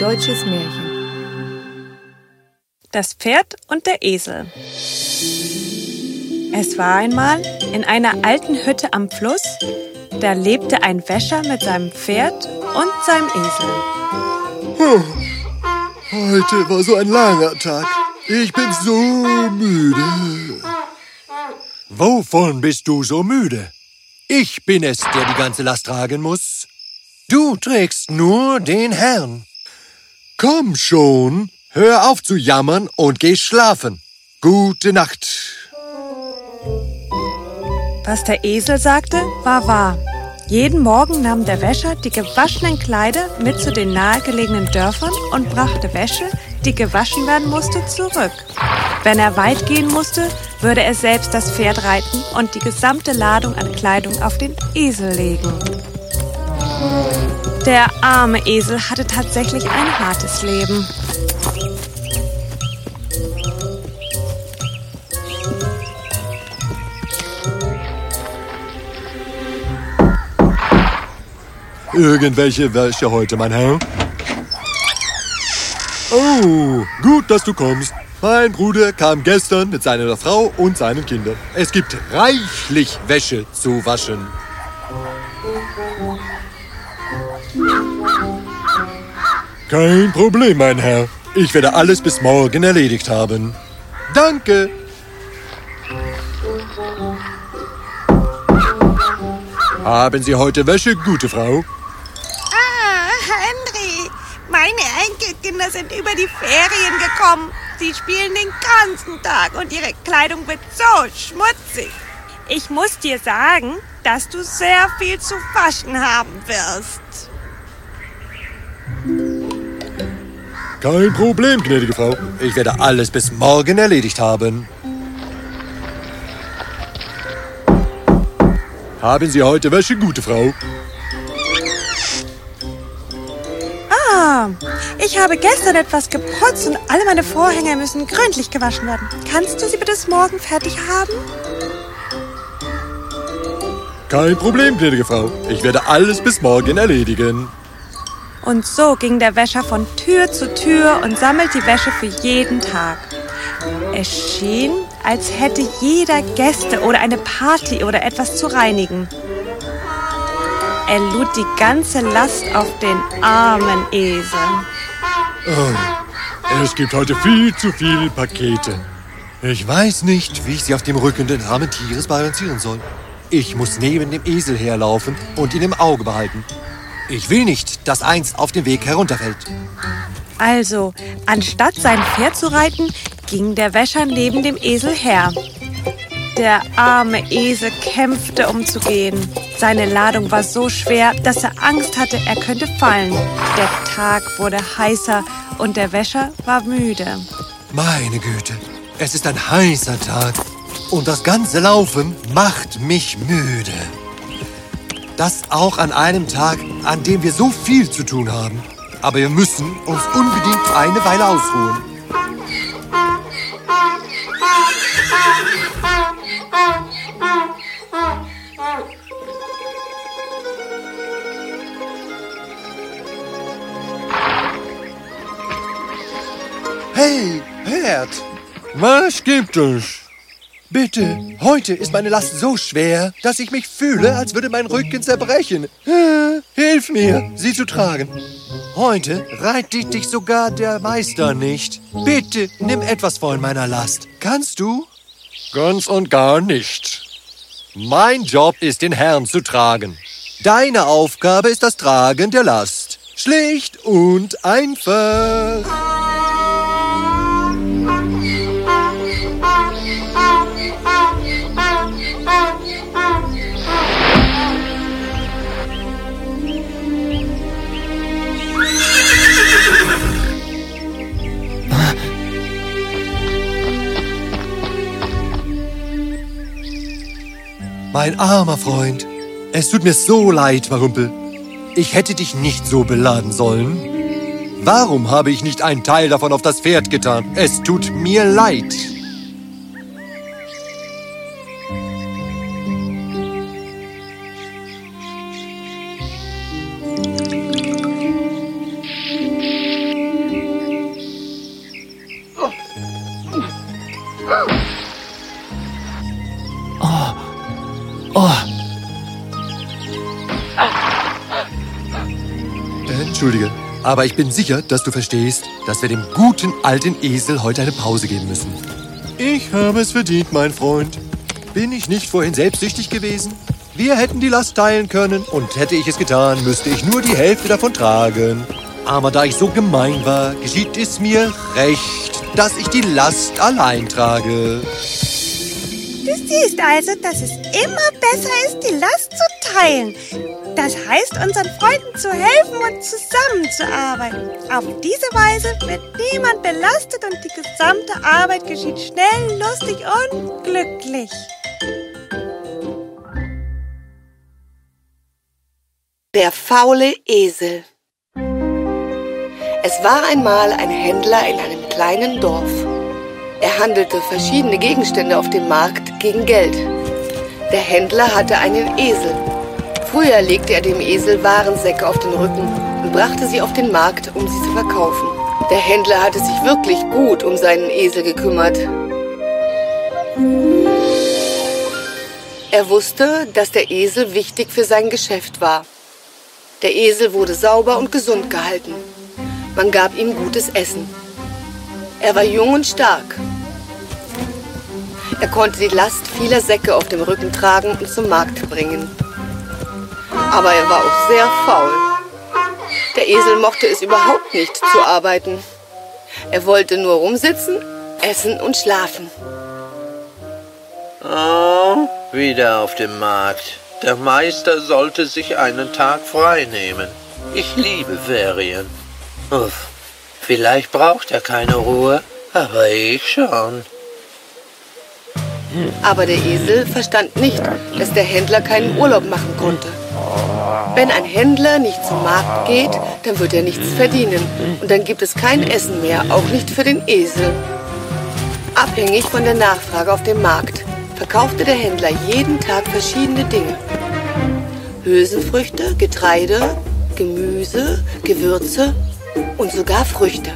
deutsches Märchen. Das Pferd und der Esel. Es war einmal in einer alten Hütte am Fluss, da lebte ein Wäscher mit seinem Pferd und seinem Esel. Heute war so ein langer Tag. Ich bin so müde. Wovon bist du so müde? Ich bin es, der die ganze Last tragen muss. Du trägst nur den Herrn. Komm schon, hör auf zu jammern und geh schlafen. Gute Nacht. Was der Esel sagte, war wahr. Jeden Morgen nahm der Wäscher die gewaschenen Kleider mit zu den nahegelegenen Dörfern und brachte Wäsche, die gewaschen werden musste, zurück. Wenn er weit gehen musste, würde er selbst das Pferd reiten und die gesamte Ladung an Kleidung auf den Esel legen. Der arme Esel hatte tatsächlich ein hartes Leben. Irgendwelche Wäsche heute, mein Herr? Oh, gut, dass du kommst. Mein Bruder kam gestern mit seiner Frau und seinen Kindern. Es gibt reichlich Wäsche zu waschen. Kein Problem, mein Herr. Ich werde alles bis morgen erledigt haben. Danke. Haben Sie heute Wäsche, gute Frau? Ah, Henry, meine Enkelkinder sind über die Ferien gekommen. Sie spielen den ganzen Tag und ihre Kleidung wird so schmutzig. Ich muss dir sagen, dass du sehr viel zu waschen haben wirst. Kein Problem, gnädige Frau. Ich werde alles bis morgen erledigt haben. Haben Sie heute Wäsche, gute Frau? Ah, ich habe gestern etwas geputzt und alle meine Vorhänge müssen gründlich gewaschen werden. Kannst du sie bitte bis morgen fertig haben? Kein Problem, gnädige Frau. Ich werde alles bis morgen erledigen. Und so ging der Wäscher von Tür zu Tür und sammelte die Wäsche für jeden Tag. Es schien, als hätte jeder Gäste oder eine Party oder etwas zu reinigen. Er lud die ganze Last auf den armen Esel. Oh, es gibt heute viel zu viele Pakete. Ich weiß nicht, wie ich sie auf dem Rücken des armen Tieres balancieren soll. Ich muss neben dem Esel herlaufen und ihn im Auge behalten. Ich will nicht, dass eins auf dem Weg herunterfällt. Also, anstatt sein Pferd zu reiten, ging der Wäscher neben dem Esel her. Der arme Esel kämpfte, um zu gehen. Seine Ladung war so schwer, dass er Angst hatte, er könnte fallen. Der Tag wurde heißer und der Wäscher war müde. Meine Güte, es ist ein heißer Tag und das ganze Laufen macht mich müde. Das auch an einem Tag, an dem wir so viel zu tun haben. Aber wir müssen uns unbedingt eine Weile ausruhen. Hey, hört! Was gibt es? Bitte, heute ist meine Last so schwer, dass ich mich fühle, als würde mein Rücken zerbrechen. Hilf mir, sie zu tragen. Heute reitet dich sogar der Meister nicht. Bitte, nimm etwas von meiner Last. Kannst du? Ganz und gar nicht. Mein Job ist, den Herrn zu tragen. Deine Aufgabe ist das Tragen der Last. Schlicht und einfach. Mein armer Freund, es tut mir so leid, Warumpel. Ich hätte dich nicht so beladen sollen. Warum habe ich nicht einen Teil davon auf das Pferd getan? Es tut mir leid. Aber ich bin sicher, dass du verstehst, dass wir dem guten alten Esel heute eine Pause geben müssen. Ich habe es verdient, mein Freund. Bin ich nicht vorhin selbstsüchtig gewesen? Wir hätten die Last teilen können und hätte ich es getan, müsste ich nur die Hälfte davon tragen. Aber da ich so gemein war, geschieht es mir recht, dass ich die Last allein trage. Du siehst also, dass es immer besser ist, die Last zu teilen. Das heißt, unseren Freunden zu helfen und zusammenzuarbeiten. Auf diese Weise wird niemand belastet und die gesamte Arbeit geschieht schnell, lustig und glücklich. Der faule Esel Es war einmal ein Händler in einem kleinen Dorf. Er handelte verschiedene Gegenstände auf dem Markt gegen Geld. Der Händler hatte einen Esel. Früher legte er dem Esel Warensäcke auf den Rücken und brachte sie auf den Markt, um sie zu verkaufen. Der Händler hatte sich wirklich gut um seinen Esel gekümmert. Er wusste, dass der Esel wichtig für sein Geschäft war. Der Esel wurde sauber und gesund gehalten. Man gab ihm gutes Essen. Er war jung und stark. Er konnte die Last vieler Säcke auf dem Rücken tragen und zum Markt bringen. Aber er war auch sehr faul. Der Esel mochte es überhaupt nicht zu arbeiten. Er wollte nur rumsitzen, essen und schlafen. Oh, wieder auf dem Markt. Der Meister sollte sich einen Tag frei nehmen. Ich liebe Ferien. Uff, vielleicht braucht er keine Ruhe, aber ich schon. Aber der Esel verstand nicht, dass der Händler keinen Urlaub machen konnte. Wenn ein Händler nicht zum Markt geht, dann wird er nichts verdienen. Und dann gibt es kein Essen mehr, auch nicht für den Esel. Abhängig von der Nachfrage auf dem Markt verkaufte der Händler jeden Tag verschiedene Dinge. Hülsenfrüchte, Getreide, Gemüse, Gewürze und sogar Früchte.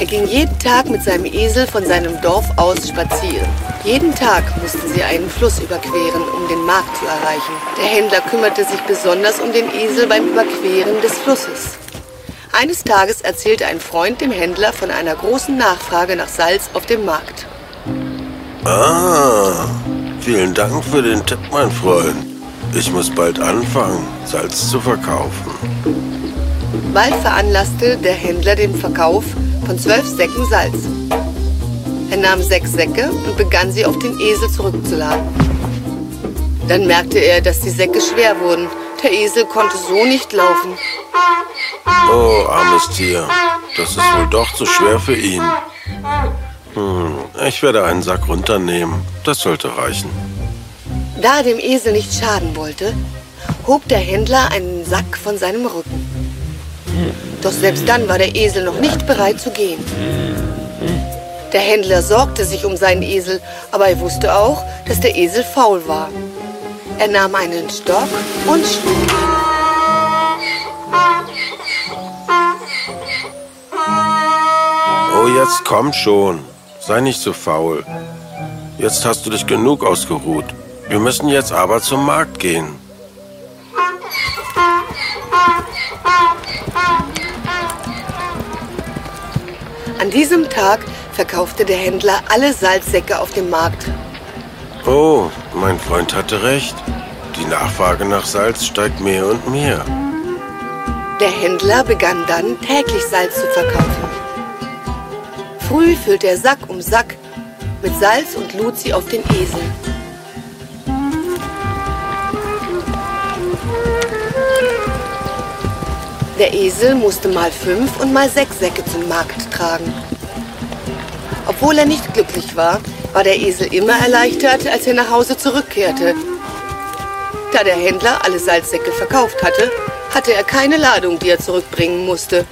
Er ging jeden Tag mit seinem Esel von seinem Dorf aus spazieren. Jeden Tag mussten sie einen Fluss überqueren, um den Markt zu erreichen. Der Händler kümmerte sich besonders um den Esel beim Überqueren des Flusses. Eines Tages erzählte ein Freund dem Händler von einer großen Nachfrage nach Salz auf dem Markt. Ah, vielen Dank für den Tipp, mein Freund. Ich muss bald anfangen, Salz zu verkaufen. Bald veranlasste der Händler den Verkauf von zwölf Säcken Salz. Er nahm sechs Säcke und begann sie auf den Esel zurückzuladen. Dann merkte er, dass die Säcke schwer wurden. Der Esel konnte so nicht laufen. Oh, armes Tier. Das ist wohl doch zu schwer für ihn. Hm, ich werde einen Sack runternehmen. Das sollte reichen. Da er dem Esel nicht schaden wollte, hob der Händler einen Sack von seinem Rücken. Doch selbst dann war der Esel noch nicht bereit zu gehen. Der Händler sorgte sich um seinen Esel, aber er wusste auch, dass der Esel faul war. Er nahm einen Stock und schlug ihn. Oh, jetzt komm schon. Sei nicht so faul. Jetzt hast du dich genug ausgeruht. Wir müssen jetzt aber zum Markt gehen. An diesem Tag verkaufte der Händler alle Salzsäcke auf dem Markt. Oh, mein Freund hatte recht. Die Nachfrage nach Salz steigt mehr und mehr. Der Händler begann dann täglich Salz zu verkaufen. Früh füllte er Sack um Sack mit Salz und lud sie auf den Esel. Der Esel musste mal fünf und mal sechs Säcke zum Markt tragen. Obwohl er nicht glücklich war, war der Esel immer erleichtert, als er nach Hause zurückkehrte. Da der Händler alle Salzsäcke verkauft hatte, hatte er keine Ladung, die er zurückbringen musste.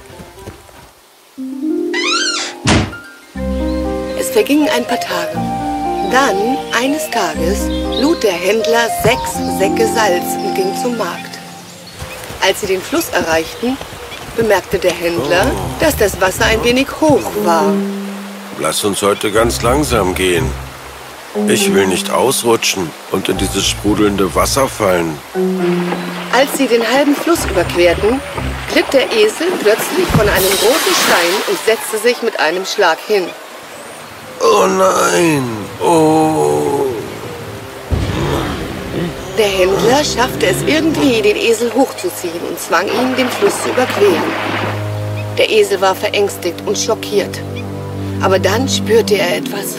Es vergingen ein paar Tage. Dann, eines Tages, lud der Händler sechs Säcke Salz und ging zum Markt. Als sie den Fluss erreichten, bemerkte der Händler, dass das Wasser ein wenig hoch war. Lass uns heute ganz langsam gehen. Ich will nicht ausrutschen und in dieses sprudelnde Wasser fallen. Als sie den halben Fluss überquerten, glitt der Esel plötzlich von einem großen Stein und setzte sich mit einem Schlag hin. Oh nein! Oh! Der Händler schaffte es irgendwie, den Esel hochzuziehen und zwang ihn, den Fluss zu überqueren. Der Esel war verängstigt und schockiert. Aber dann spürte er etwas.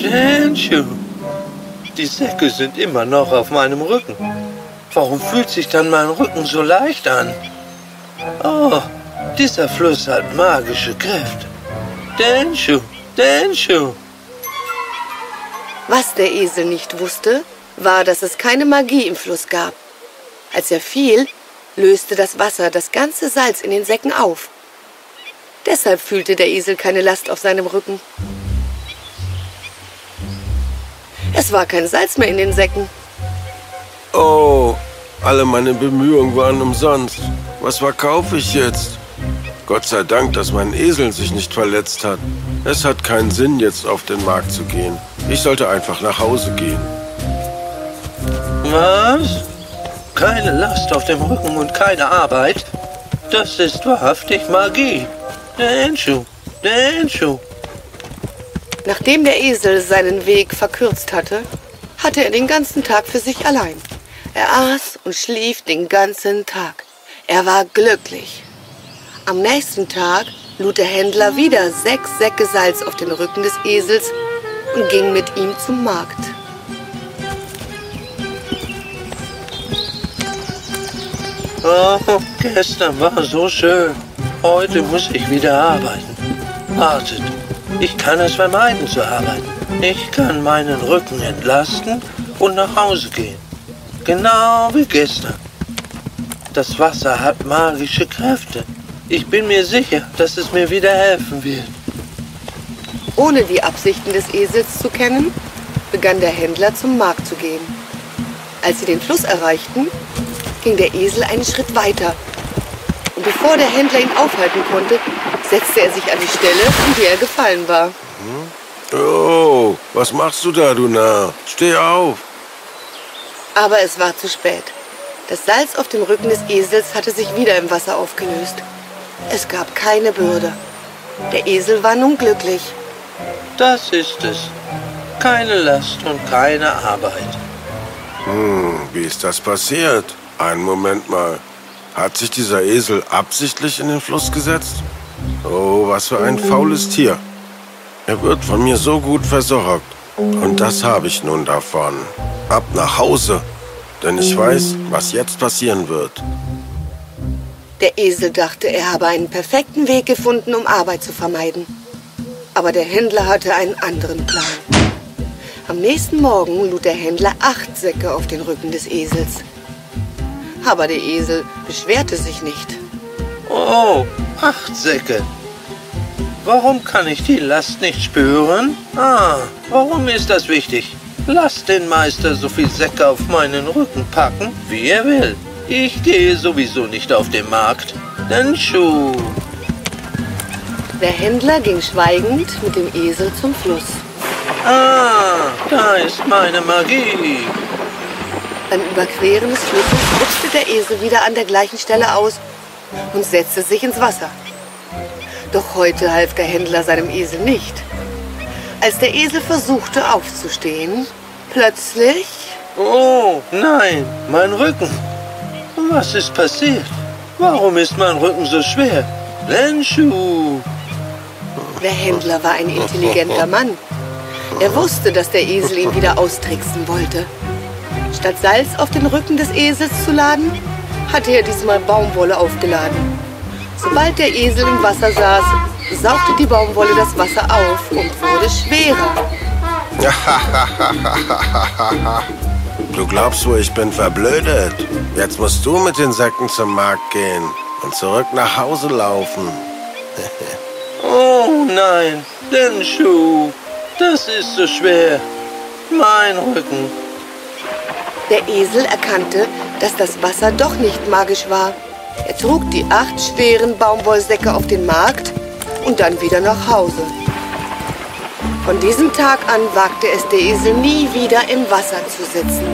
Denschu, die Säcke sind immer noch auf meinem Rücken. Warum fühlt sich dann mein Rücken so leicht an? Oh, dieser Fluss hat magische Kräfte. Denschu, Denschu. Was der Esel nicht wusste, war, dass es keine Magie im Fluss gab. Als er fiel, löste das Wasser das ganze Salz in den Säcken auf. Deshalb fühlte der Esel keine Last auf seinem Rücken. Es war kein Salz mehr in den Säcken. Oh, alle meine Bemühungen waren umsonst. Was verkaufe ich jetzt? Gott sei Dank, dass mein Esel sich nicht verletzt hat. Es hat keinen Sinn, jetzt auf den Markt zu gehen. Ich sollte einfach nach Hause gehen. Was? Keine Last auf dem Rücken und keine Arbeit? Das ist wahrhaftig Magie. Denschu, Denschu. Nachdem der Esel seinen Weg verkürzt hatte, hatte er den ganzen Tag für sich allein. Er aß und schlief den ganzen Tag. Er war glücklich. Am nächsten Tag lud der Händler wieder sechs Säcke Salz auf den Rücken des Esels und ging mit ihm zum Markt. Oh, gestern war so schön. Heute muss ich wieder arbeiten. Wartet, ich kann es vermeiden zu arbeiten. Ich kann meinen Rücken entlasten und nach Hause gehen. Genau wie gestern. Das Wasser hat magische Kräfte. Ich bin mir sicher, dass es mir wieder helfen wird. Ohne die Absichten des Esels zu kennen, begann der Händler zum Markt zu gehen. Als sie den Fluss erreichten, ging der Esel einen Schritt weiter. Und bevor der Händler ihn aufhalten konnte, setzte er sich an die Stelle, in die er gefallen war. Oh, was machst du da, du Narr? Steh auf! Aber es war zu spät. Das Salz auf dem Rücken des Esels hatte sich wieder im Wasser aufgelöst. Es gab keine Bürde. Der Esel war nun glücklich. Das ist es. Keine Last und keine Arbeit. Hm, wie ist das passiert? Einen Moment mal. Hat sich dieser Esel absichtlich in den Fluss gesetzt? Oh, was für ein faules Tier. Er wird von mir so gut versorgt. Und das habe ich nun davon. Ab nach Hause, denn ich weiß, was jetzt passieren wird. Der Esel dachte, er habe einen perfekten Weg gefunden, um Arbeit zu vermeiden. Aber der Händler hatte einen anderen Plan. Am nächsten Morgen lud der Händler acht Säcke auf den Rücken des Esels. Aber der Esel beschwerte sich nicht. Oh, acht Säcke. Warum kann ich die Last nicht spüren? Ah, warum ist das wichtig? Lass den Meister so viel Säcke auf meinen Rücken packen, wie er will. Ich gehe sowieso nicht auf den Markt. Denn Schuh. Der Händler ging schweigend mit dem Esel zum Fluss. Ah, da ist meine Magie. Beim Überqueren des Flusses rutschte der Esel wieder an der gleichen Stelle aus und setzte sich ins Wasser. Doch heute half der Händler seinem Esel nicht. Als der Esel versuchte aufzustehen, plötzlich... Oh, nein, mein Rücken. Was ist passiert? Warum ist mein Rücken so schwer? Lenschu. Der Händler war ein intelligenter Mann. Er wusste, dass der Esel ihn wieder austricksen wollte. Statt Salz auf den Rücken des Esels zu laden, hatte er diesmal Baumwolle aufgeladen. Sobald der Esel im Wasser saß, saugte die Baumwolle das Wasser auf und wurde schwerer. Du glaubst wohl, ich bin verblödet. Jetzt musst du mit den Säcken zum Markt gehen und zurück nach Hause laufen. Oh nein, Lenschu. Das ist so schwer. Mein Rücken. Der Esel erkannte, dass das Wasser doch nicht magisch war. Er trug die acht schweren Baumwollsäcke auf den Markt und dann wieder nach Hause. Von diesem Tag an wagte es der Esel nie wieder im Wasser zu sitzen.